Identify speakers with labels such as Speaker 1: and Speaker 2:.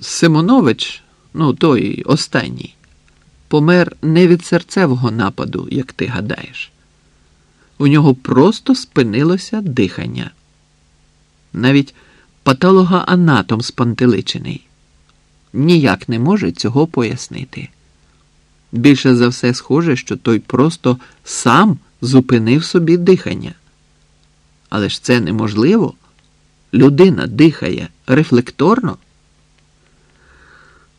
Speaker 1: Симонович, ну той останній, помер не від серцевого нападу, як ти гадаєш. У нього просто спинилося дихання. Навіть патологоанатом спантеличений. Ніяк не може цього пояснити. Більше за все схоже, що той просто сам зупинив собі дихання. Але ж це неможливо. Людина дихає рефлекторно.